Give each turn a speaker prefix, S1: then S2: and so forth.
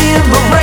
S1: in the rain.